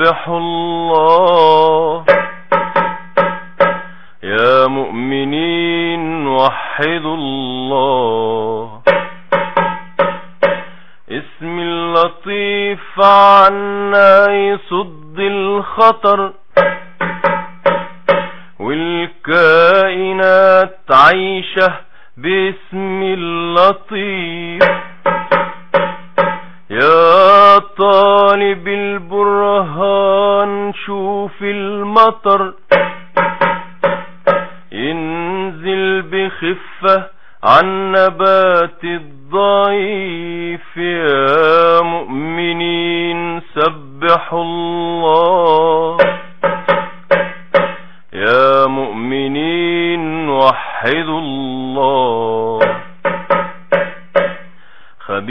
سبحوا الله. يا مؤمنين وحدوا الله. اسم اللطيف عنا يصد الخطر. والكائنات عايشة باسم اللطيف. يا طالب البرهان شوف المطر. ينزل بخفة عن نبات الضعيف يا مؤمنين سبحوا الله. يا مؤمنين وحدوا الله.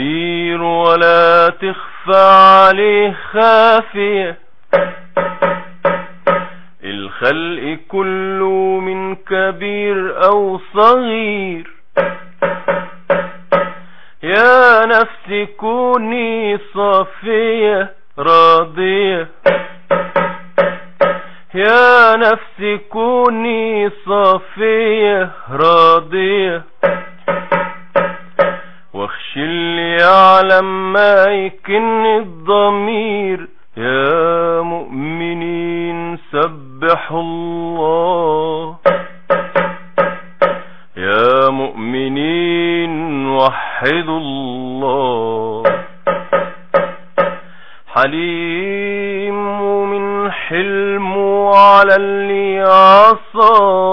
خبير ولا تخفى عليه خافية. الخلق كله من كبير أو صغير. يا نفسي كوني صافية راضية. يا نفسي كوني صافية راضية. اللي يعلم ما يكن الضمير. يا مؤمنين سبحوا الله. يا مؤمنين وحدوا الله. حليم من حلمه على اللي عصاه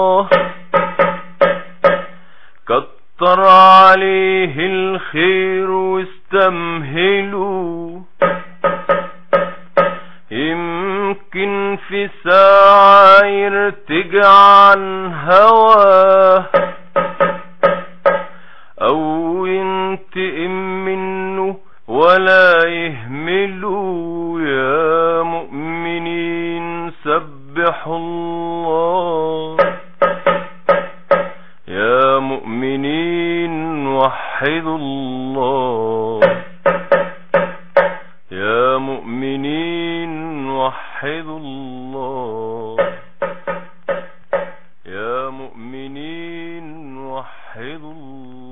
كتر عليه الخير واستمهلوا. يمكن في ساعة يرتجع عن هواه أو ينتقم منه ولا يهملوا. يا يوحد الله. يا مؤمنين وحدوا الله. يا مؤمنين وحدوا الله.